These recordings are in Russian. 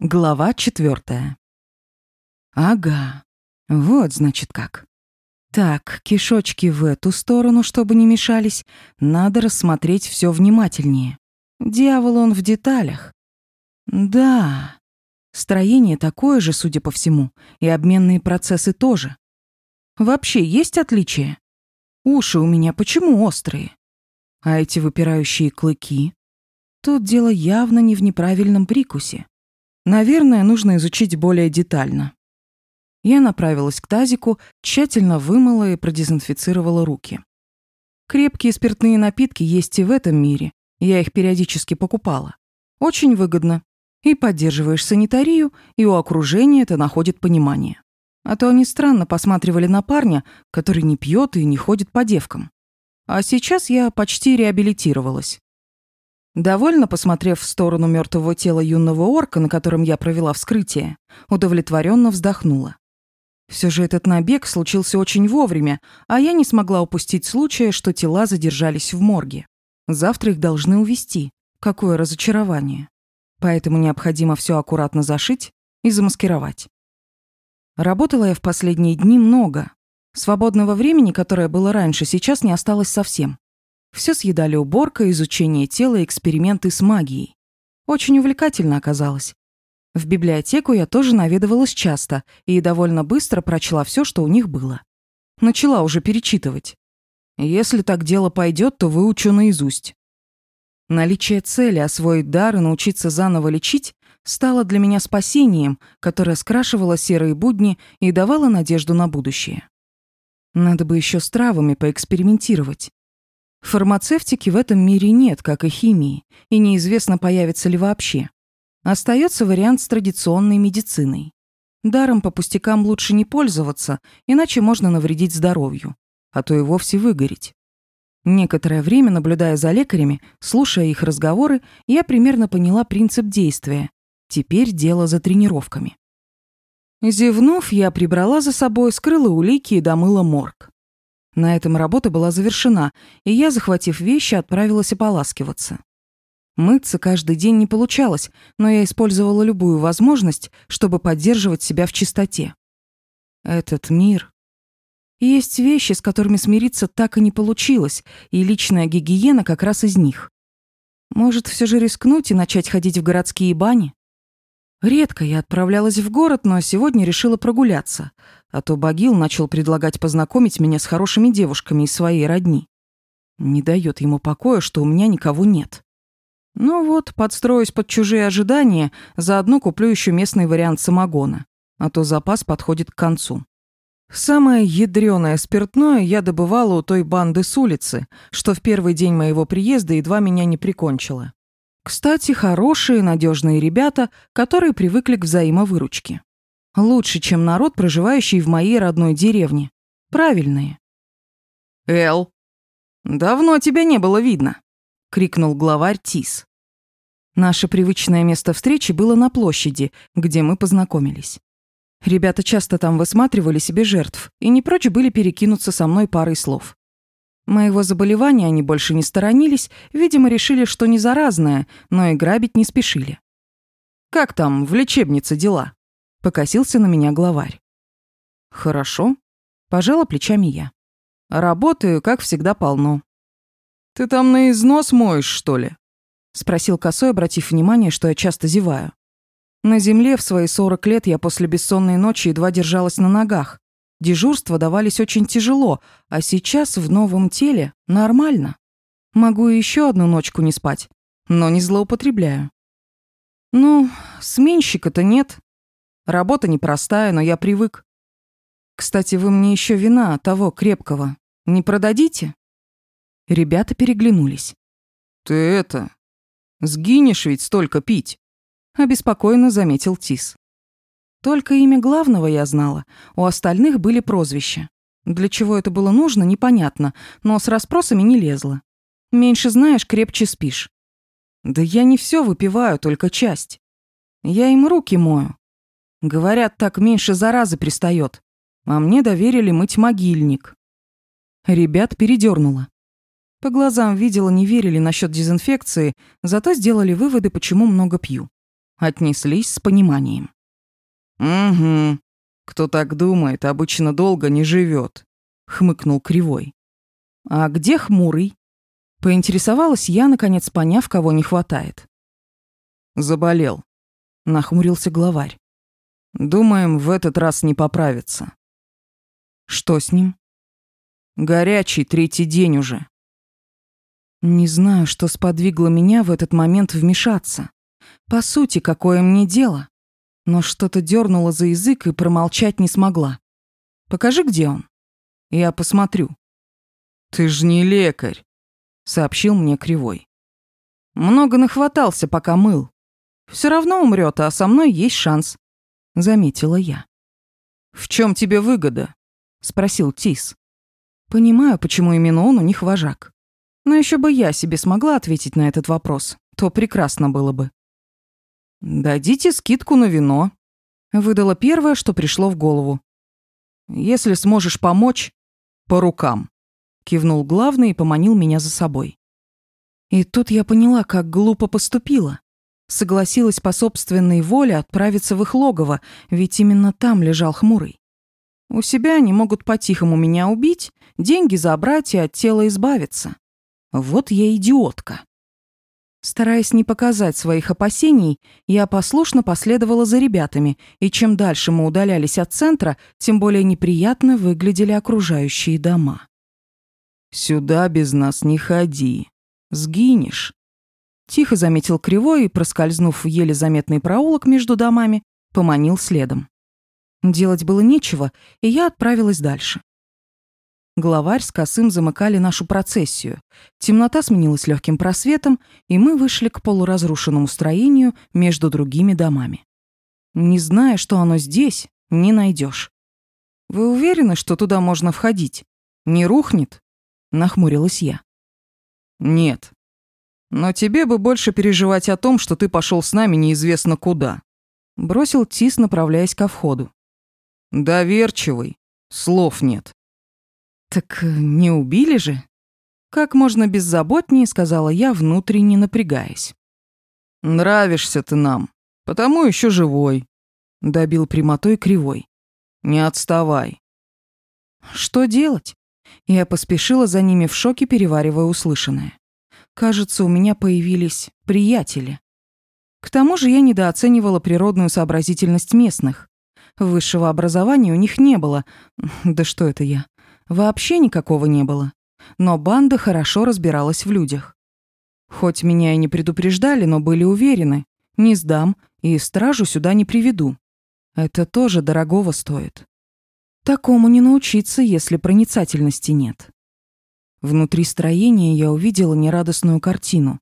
Глава четвертая. Ага, вот значит как. Так, кишочки в эту сторону, чтобы не мешались, надо рассмотреть все внимательнее. Дьявол он в деталях. Да, строение такое же, судя по всему, и обменные процессы тоже. Вообще есть отличия? Уши у меня почему острые? А эти выпирающие клыки? Тут дело явно не в неправильном прикусе. Наверное, нужно изучить более детально. Я направилась к тазику, тщательно вымыла и продезинфицировала руки. Крепкие спиртные напитки есть и в этом мире. Я их периодически покупала. Очень выгодно. И поддерживаешь санитарию, и у окружения это находит понимание. А то они странно посматривали на парня, который не пьет и не ходит по девкам. А сейчас я почти реабилитировалась. Довольно посмотрев в сторону мертвого тела юного орка, на котором я провела вскрытие, удовлетворенно вздохнула. Все же этот набег случился очень вовремя, а я не смогла упустить случая, что тела задержались в морге. Завтра их должны увезти. Какое разочарование. Поэтому необходимо все аккуратно зашить и замаскировать. Работала я в последние дни много. Свободного времени, которое было раньше, сейчас не осталось совсем. Все съедали уборка, изучение тела, эксперименты с магией. Очень увлекательно оказалось. В библиотеку я тоже наведывалась часто и довольно быстро прочла все, что у них было. Начала уже перечитывать. Если так дело пойдет, то выучу наизусть. Наличие цели освоить дар и научиться заново лечить стало для меня спасением, которое скрашивало серые будни и давало надежду на будущее. Надо бы еще с травами поэкспериментировать. Фармацевтики в этом мире нет, как и химии, и неизвестно, появится ли вообще. Остается вариант с традиционной медициной. Даром по пустякам лучше не пользоваться, иначе можно навредить здоровью, а то и вовсе выгореть. Некоторое время, наблюдая за лекарями, слушая их разговоры, я примерно поняла принцип действия. Теперь дело за тренировками. Зевнув, я прибрала за собой, скрыла улики и домыла морг. На этом работа была завершена, и я, захватив вещи, отправилась ополаскиваться. Мыться каждый день не получалось, но я использовала любую возможность, чтобы поддерживать себя в чистоте. Этот мир. Есть вещи, с которыми смириться так и не получилось, и личная гигиена как раз из них. Может, все же рискнуть и начать ходить в городские бани? Редко я отправлялась в город, но сегодня решила прогуляться — а то Багил начал предлагать познакомить меня с хорошими девушками из своей родни. Не дает ему покоя, что у меня никого нет. Ну вот, подстроюсь под чужие ожидания, заодно куплю еще местный вариант самогона, а то запас подходит к концу. Самое ядреное спиртное я добывала у той банды с улицы, что в первый день моего приезда едва меня не прикончило. Кстати, хорошие, надежные ребята, которые привыкли к взаимовыручке. Лучше, чем народ, проживающий в моей родной деревне. Правильные. Эл, давно тебя не было видно, крикнул главарь Тис. Наше привычное место встречи было на площади, где мы познакомились. Ребята часто там высматривали себе жертв и не прочь были перекинуться со мной парой слов. Моего заболевания они больше не сторонились, видимо, решили, что не заразное, но и грабить не спешили. «Как там в лечебнице дела?» — покосился на меня главарь. «Хорошо», — пожала плечами я. «Работаю, как всегда, полно». «Ты там на износ моешь, что ли?» — спросил косой, обратив внимание, что я часто зеваю. На земле в свои 40 лет я после бессонной ночи едва держалась на ногах. Дежурства давались очень тяжело, а сейчас в новом теле нормально. Могу еще одну ночку не спать, но не злоупотребляю. «Ну, сменщика-то нет», Работа непростая, но я привык. Кстати, вы мне еще вина того крепкого не продадите?» Ребята переглянулись. «Ты это... Сгинешь ведь столько пить!» Обеспокоенно заметил Тис. Только имя главного я знала, у остальных были прозвища. Для чего это было нужно, непонятно, но с расспросами не лезла. Меньше знаешь, крепче спишь. Да я не все выпиваю, только часть. Я им руки мою, Говорят, так меньше заразы пристает. А мне доверили мыть могильник. Ребят передернуло. По глазам видела, не верили насчет дезинфекции, зато сделали выводы, почему много пью. Отнеслись с пониманием. «Угу. Кто так думает, обычно долго не живет», — хмыкнул Кривой. «А где Хмурый?» Поинтересовалась я, наконец поняв, кого не хватает. «Заболел», — нахмурился главарь. Думаем, в этот раз не поправится. Что с ним? Горячий, третий день уже. Не знаю, что сподвигло меня в этот момент вмешаться. По сути, какое мне дело? Но что-то дернуло за язык и промолчать не смогла. Покажи, где он. Я посмотрю. Ты ж не лекарь, сообщил мне кривой. Много нахватался, пока мыл. Все равно умрет, а со мной есть шанс заметила я. «В чем тебе выгода?» — спросил Тис. «Понимаю, почему именно он у них вожак. Но еще бы я себе смогла ответить на этот вопрос, то прекрасно было бы». «Дадите скидку на вино», — выдала первое, что пришло в голову. «Если сможешь помочь, по рукам», — кивнул главный и поманил меня за собой. И тут я поняла, как глупо поступила согласилась по собственной воле отправиться в их логово, ведь именно там лежал Хмурый. У себя они могут по-тихому меня убить, деньги забрать и от тела избавиться. Вот я идиотка. Стараясь не показать своих опасений, я послушно последовала за ребятами, и чем дальше мы удалялись от центра, тем более неприятно выглядели окружающие дома. «Сюда без нас не ходи. Сгинешь», Тихо заметил Кривой и, проскользнув еле заметный проулок между домами, поманил следом. Делать было нечего, и я отправилась дальше. Главарь с косым замыкали нашу процессию. Темнота сменилась легким просветом, и мы вышли к полуразрушенному строению между другими домами. Не зная, что оно здесь, не найдешь. «Вы уверены, что туда можно входить? Не рухнет?» — нахмурилась я. «Нет», но тебе бы больше переживать о том, что ты пошел с нами неизвестно куда. Бросил Тис, направляясь ко входу. Доверчивый. Слов нет. Так э, не убили же? Как можно беззаботнее, сказала я, внутренне напрягаясь. Нравишься ты нам, потому еще живой. Добил прямотой кривой. Не отставай. Что делать? Я поспешила за ними в шоке, переваривая услышанное. Кажется, у меня появились приятели. К тому же я недооценивала природную сообразительность местных. Высшего образования у них не было. Да что это я? Вообще никакого не было. Но банда хорошо разбиралась в людях. Хоть меня и не предупреждали, но были уверены. Не сдам и стражу сюда не приведу. Это тоже дорогого стоит. Такому не научиться, если проницательности нет. Внутри строения я увидела нерадостную картину.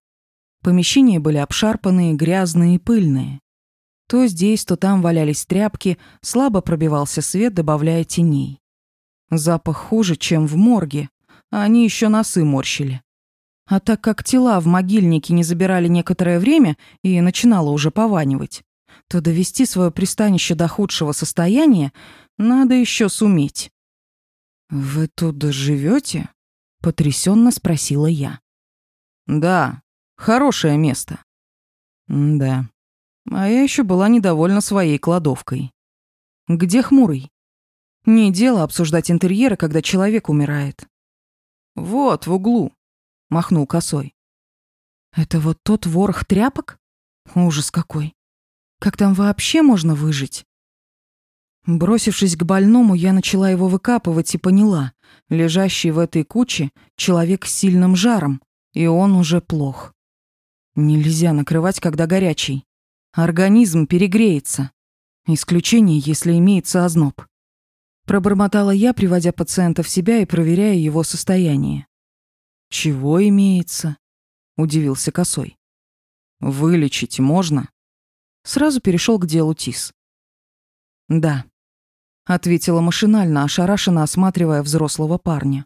Помещения были обшарпанные, грязные и пыльные. То здесь, то там валялись тряпки, слабо пробивался свет, добавляя теней. Запах хуже, чем в морге, а они еще носы морщили. А так как тела в могильнике не забирали некоторое время и начинало уже пованивать, то довести свое пристанище до худшего состояния надо еще суметь. «Вы тут живете? Потрясенно спросила я. «Да, хорошее место». М «Да». А я еще была недовольна своей кладовкой. «Где хмурый?» «Не дело обсуждать интерьеры, когда человек умирает». «Вот, в углу», — махнул косой. «Это вот тот ворох тряпок? Ужас какой! Как там вообще можно выжить?» Бросившись к больному, я начала его выкапывать и поняла, лежащий в этой куче человек с сильным жаром, и он уже плох. Нельзя накрывать, когда горячий. Организм перегреется. Исключение, если имеется озноб. Пробормотала я, приводя пациента в себя и проверяя его состояние. «Чего имеется?» – удивился Косой. «Вылечить можно?» Сразу перешел к делу Тис. «Да, ответила машинально, ошарашенно осматривая взрослого парня.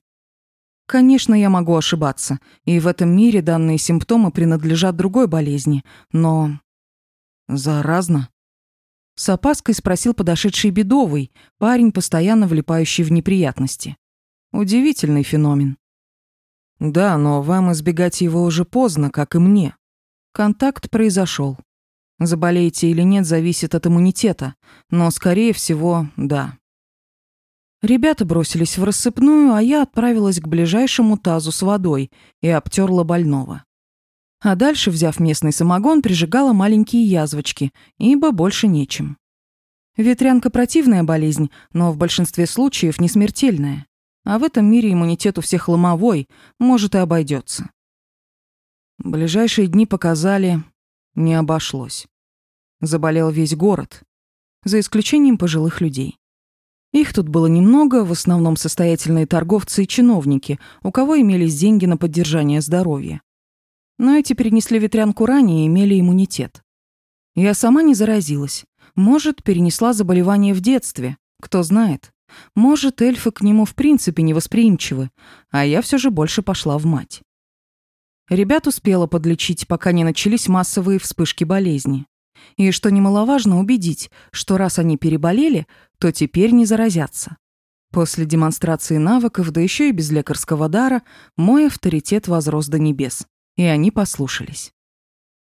Конечно, я могу ошибаться, и в этом мире данные симптомы принадлежат другой болезни, но... Заразно? С опаской спросил подошедший Бедовый, парень, постоянно влипающий в неприятности. Удивительный феномен. Да, но вам избегать его уже поздно, как и мне. Контакт произошел. Заболеете или нет, зависит от иммунитета, но, скорее всего, да. Ребята бросились в рассыпную, а я отправилась к ближайшему тазу с водой и обтерла больного. А дальше, взяв местный самогон, прижигала маленькие язвочки, ибо больше нечем. Ветрянка – противная болезнь, но в большинстве случаев не смертельная. А в этом мире иммунитет у всех ломовой, может, и обойдется. Ближайшие дни показали – не обошлось заболел весь город, за исключением пожилых людей. Их тут было немного, в основном состоятельные торговцы и чиновники, у кого имелись деньги на поддержание здоровья. Но эти перенесли ветрянку ранее и имели иммунитет. Я сама не заразилась. Может, перенесла заболевание в детстве, кто знает. Может, эльфы к нему в принципе невосприимчивы, а я все же больше пошла в мать. Ребят успела подлечить, пока не начались массовые вспышки болезни. И что немаловажно убедить, что раз они переболели, то теперь не заразятся. После демонстрации навыков, да еще и без лекарского дара, мой авторитет возрос до небес, и они послушались.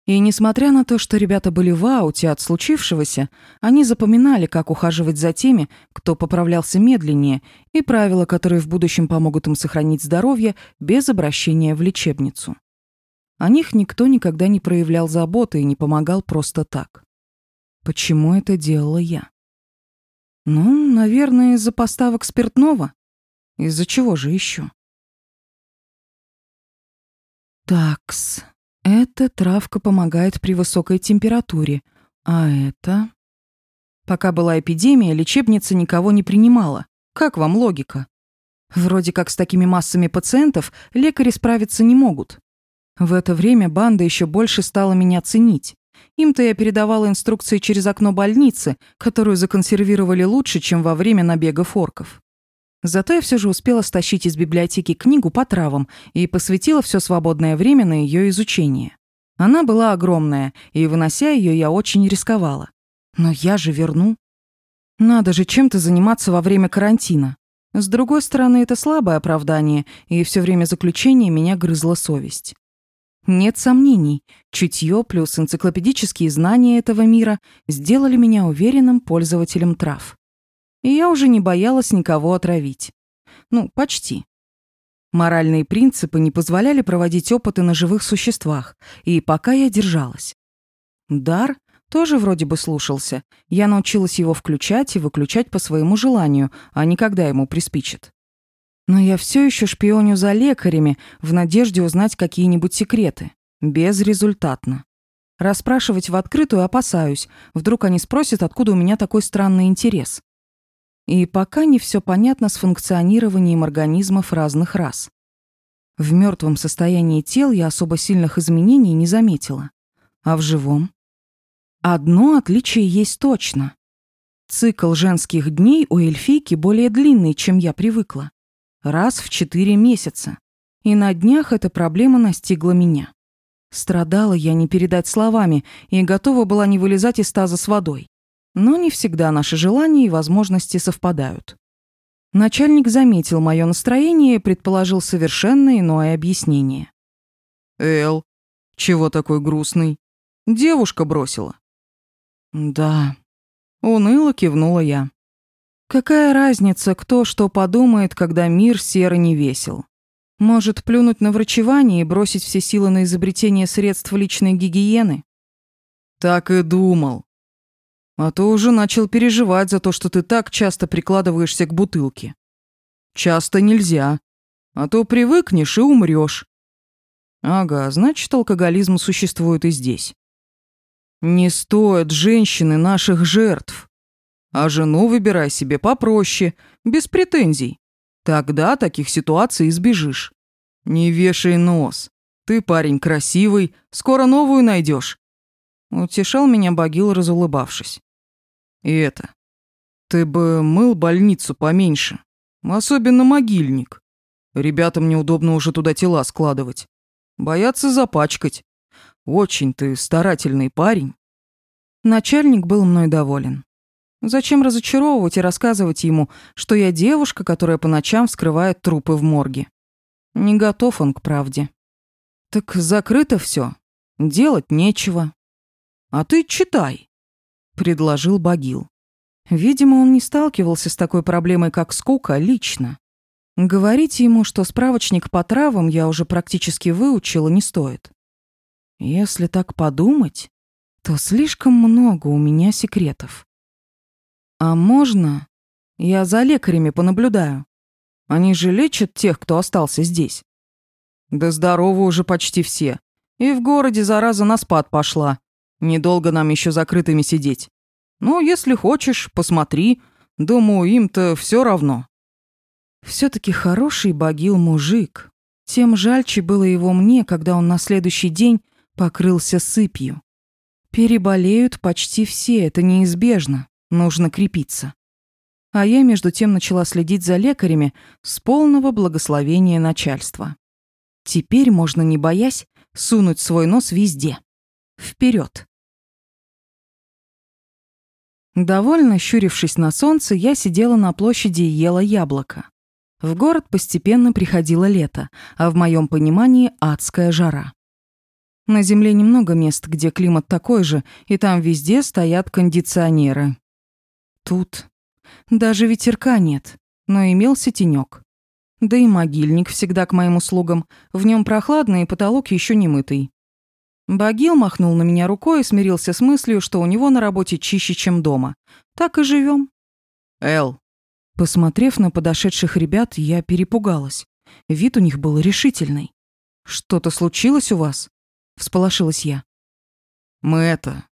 И несмотря на то, что ребята были в ауте от случившегося, они запоминали, как ухаживать за теми, кто поправлялся медленнее, и правила, которые в будущем помогут им сохранить здоровье без обращения в лечебницу. О них никто никогда не проявлял заботы и не помогал просто так. Почему это делала я? Ну, наверное, из-за поставок спиртного. Из-за чего же еще? Такс. Эта травка помогает при высокой температуре. А это... Пока была эпидемия, лечебница никого не принимала. Как вам логика? Вроде как с такими массами пациентов лекари справиться не могут. В это время банда еще больше стала меня ценить. Им-то я передавала инструкции через окно больницы, которую законсервировали лучше, чем во время набега форков. Зато я все же успела стащить из библиотеки книгу по травам и посвятила все свободное время на ее изучение. Она была огромная, и, вынося ее, я очень рисковала. Но я же верну. Надо же чем-то заниматься во время карантина. С другой стороны, это слабое оправдание, и все время заключения меня грызла совесть. Нет сомнений, чутье плюс энциклопедические знания этого мира сделали меня уверенным пользователем трав. И я уже не боялась никого отравить. Ну, почти. Моральные принципы не позволяли проводить опыты на живых существах, и пока я держалась. Дар тоже вроде бы слушался. Я научилась его включать и выключать по своему желанию, а не когда ему приспичит. Но я все еще шпионю за лекарями в надежде узнать какие-нибудь секреты. Безрезультатно. Распрашивать в открытую опасаюсь. Вдруг они спросят, откуда у меня такой странный интерес. И пока не все понятно с функционированием организмов разных рас. В мертвом состоянии тел я особо сильных изменений не заметила. А в живом? Одно отличие есть точно. Цикл женских дней у эльфийки более длинный, чем я привыкла раз в четыре месяца. И на днях эта проблема настигла меня. Страдала я не передать словами и готова была не вылезать из таза с водой. Но не всегда наши желания и возможности совпадают. Начальник заметил мое настроение и предположил совершенно иное объяснение. «Эл, чего такой грустный? Девушка бросила». «Да». Уныло кивнула я. Какая разница, кто что подумает, когда мир серо не весел? Может плюнуть на врачевание и бросить все силы на изобретение средств личной гигиены? Так и думал. А то уже начал переживать за то, что ты так часто прикладываешься к бутылке. Часто нельзя. А то привыкнешь и умрёшь. Ага, значит, алкоголизм существует и здесь. Не стоит женщины наших жертв а жену выбирай себе попроще, без претензий. Тогда таких ситуаций избежишь. Не вешай нос. Ты парень красивый, скоро новую найдешь. Утешал меня Багил, разулыбавшись. И это. Ты бы мыл больницу поменьше. Особенно могильник. Ребятам неудобно уже туда тела складывать. Боятся запачкать. Очень ты старательный парень. Начальник был мной доволен. Зачем разочаровывать и рассказывать ему, что я девушка, которая по ночам вскрывает трупы в морге? Не готов он к правде. Так закрыто все, делать нечего. А ты читай, предложил Багил. Видимо, он не сталкивался с такой проблемой, как скука, лично. Говорите ему, что справочник по травам я уже практически выучила, не стоит. Если так подумать, то слишком много у меня секретов. «А можно? Я за лекарями понаблюдаю. Они же лечат тех, кто остался здесь». «Да здоровы уже почти все. И в городе зараза на спад пошла. Недолго нам еще закрытыми сидеть. Ну, если хочешь, посмотри. Думаю, им-то все равно». Все-таки хороший богил мужик. Тем жальче было его мне, когда он на следующий день покрылся сыпью. Переболеют почти все, это неизбежно. Нужно крепиться. А я, между тем, начала следить за лекарями с полного благословения начальства. Теперь можно, не боясь, сунуть свой нос везде. Вперед. Довольно щурившись на солнце, я сидела на площади и ела яблоко. В город постепенно приходило лето, а в моем понимании адская жара. На Земле немного мест, где климат такой же, и там везде стоят кондиционеры. Тут даже ветерка нет, но имелся тенёк. Да и могильник всегда к моим услугам. В нём прохладно и потолок ещё не мытый. Багил махнул на меня рукой и смирился с мыслью, что у него на работе чище, чем дома. Так и живём. Эл. Посмотрев на подошедших ребят, я перепугалась. Вид у них был решительный. «Что-то случилось у вас?» – всполошилась я. «Мы это...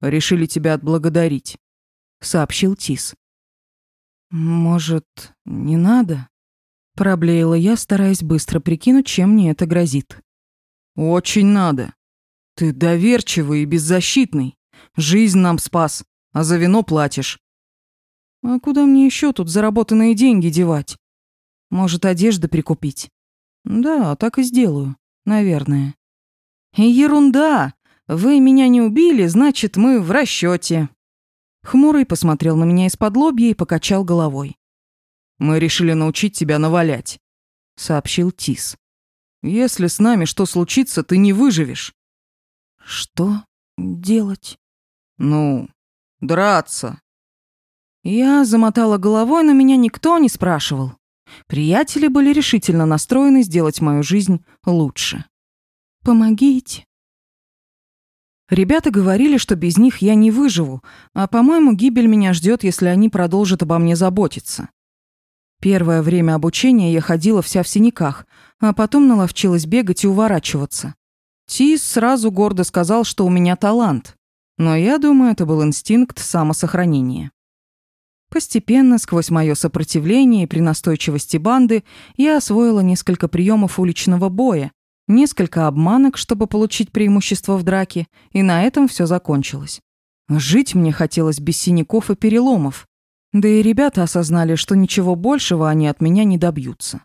решили тебя отблагодарить» сообщил Тис. «Может, не надо?» Проблеяла я, стараясь быстро прикинуть, чем мне это грозит. «Очень надо. Ты доверчивый и беззащитный. Жизнь нам спас, а за вино платишь». «А куда мне еще тут заработанные деньги девать? Может, одежды прикупить?» «Да, так и сделаю, наверное». «Ерунда! Вы меня не убили, значит, мы в расчете. Хмурый посмотрел на меня из-под лобья и покачал головой. «Мы решили научить тебя навалять», — сообщил Тис. «Если с нами что случится, ты не выживешь». «Что делать?» «Ну, драться». Я замотала головой, но меня никто не спрашивал. Приятели были решительно настроены сделать мою жизнь лучше. «Помогите», Ребята говорили, что без них я не выживу, а, по-моему, гибель меня ждет, если они продолжат обо мне заботиться. Первое время обучения я ходила вся в синяках, а потом наловчилась бегать и уворачиваться. Тис сразу гордо сказал, что у меня талант, но я думаю, это был инстинкт самосохранения. Постепенно, сквозь мое сопротивление и при настойчивости банды, я освоила несколько приемов уличного боя, несколько обманок, чтобы получить преимущество в драке, и на этом все закончилось. Жить мне хотелось без синяков и переломов. Да и ребята осознали, что ничего большего они от меня не добьются.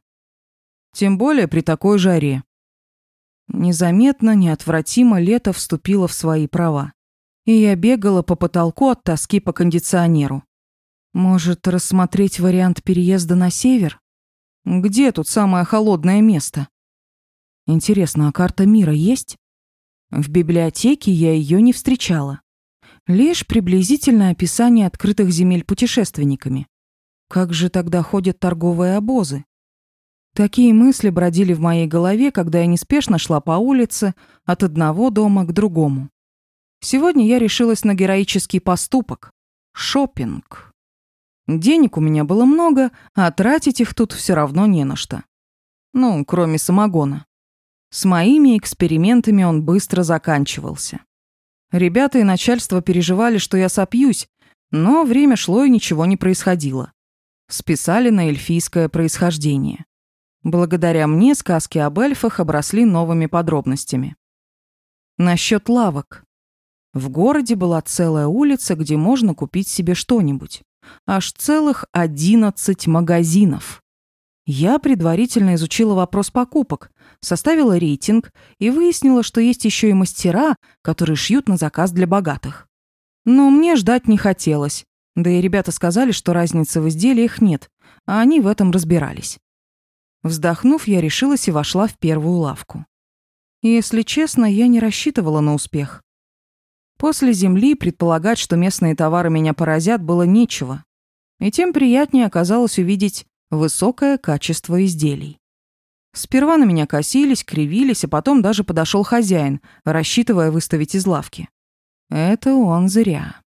Тем более при такой жаре. Незаметно, неотвратимо лето вступило в свои права. И я бегала по потолку от тоски по кондиционеру. Может, рассмотреть вариант переезда на север? Где тут самое холодное место? Интересно, а карта мира есть? В библиотеке я ее не встречала. Лишь приблизительное описание открытых земель путешественниками. Как же тогда ходят торговые обозы? Такие мысли бродили в моей голове, когда я неспешно шла по улице от одного дома к другому. Сегодня я решилась на героический поступок — шопинг. Денег у меня было много, а тратить их тут все равно не на что. Ну, кроме самогона. С моими экспериментами он быстро заканчивался. Ребята и начальство переживали, что я сопьюсь, но время шло и ничего не происходило. Списали на эльфийское происхождение. Благодаря мне сказки об эльфах обросли новыми подробностями. Насчет лавок. В городе была целая улица, где можно купить себе что-нибудь. Аж целых одиннадцать магазинов. Я предварительно изучила вопрос покупок, составила рейтинг и выяснила, что есть еще и мастера, которые шьют на заказ для богатых. Но мне ждать не хотелось, да и ребята сказали, что разницы в изделиях нет, а они в этом разбирались. Вздохнув, я решилась и вошла в первую лавку. Если честно, я не рассчитывала на успех. После земли предполагать, что местные товары меня поразят, было нечего. И тем приятнее оказалось увидеть высокое качество изделий. Сперва на меня косились, кривились, а потом даже подошел хозяин, рассчитывая выставить из лавки. Это он зря.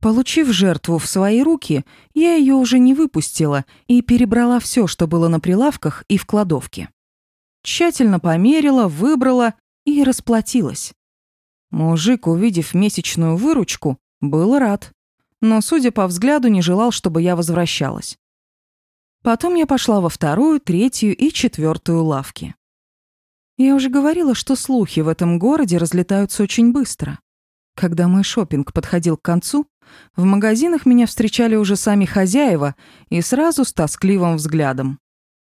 Получив жертву в свои руки, я ее уже не выпустила и перебрала все, что было на прилавках и в кладовке. Тщательно померила, выбрала и расплатилась. Мужик, увидев месячную выручку, был рад, но, судя по взгляду, не желал, чтобы я возвращалась. Потом я пошла во вторую, третью и четвертую лавки. Я уже говорила, что слухи в этом городе разлетаются очень быстро. Когда мой шопинг подходил к концу, в магазинах меня встречали уже сами хозяева и сразу с тоскливым взглядом.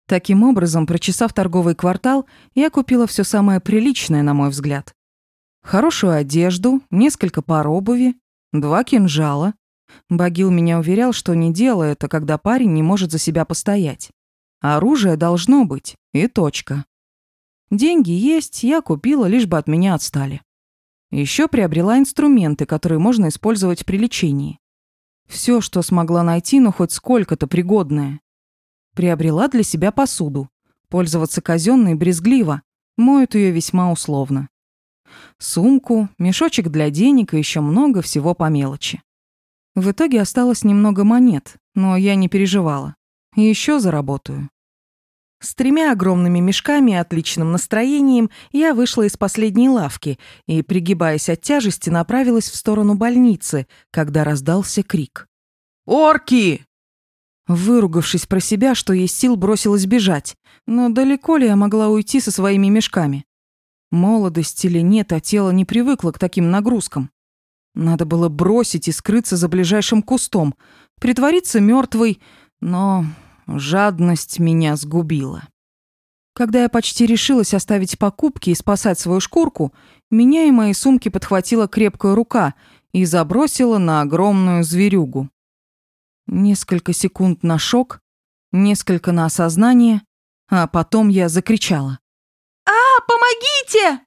Таким образом, прочесав торговый квартал, я купила все самое приличное, на мой взгляд. Хорошую одежду, несколько пар обуви, два кинжала, Багил меня уверял, что не дело это, а когда парень не может за себя постоять. Оружие должно быть, и точка. Деньги есть, я купила, лишь бы от меня отстали. Еще приобрела инструменты, которые можно использовать при лечении. Все, что смогла найти, но хоть сколько-то пригодное. Приобрела для себя посуду. Пользоваться казенной брезгливо, моют ее весьма условно. Сумку, мешочек для денег и еще много всего по мелочи. В итоге осталось немного монет, но я не переживала. Еще заработаю. С тремя огромными мешками и отличным настроением я вышла из последней лавки и, пригибаясь от тяжести, направилась в сторону больницы, когда раздался крик. «Орки!» Выругавшись про себя, что есть сил, бросилась бежать. Но далеко ли я могла уйти со своими мешками? Молодость или нет, а тело не привыкло к таким нагрузкам. Надо было бросить и скрыться за ближайшим кустом, притвориться мертвой, но жадность меня сгубила. Когда я почти решилась оставить покупки и спасать свою шкурку, меня и мои сумки подхватила крепкая рука и забросила на огромную зверюгу. Несколько секунд на шок, несколько на осознание, а потом я закричала. «А, помогите!»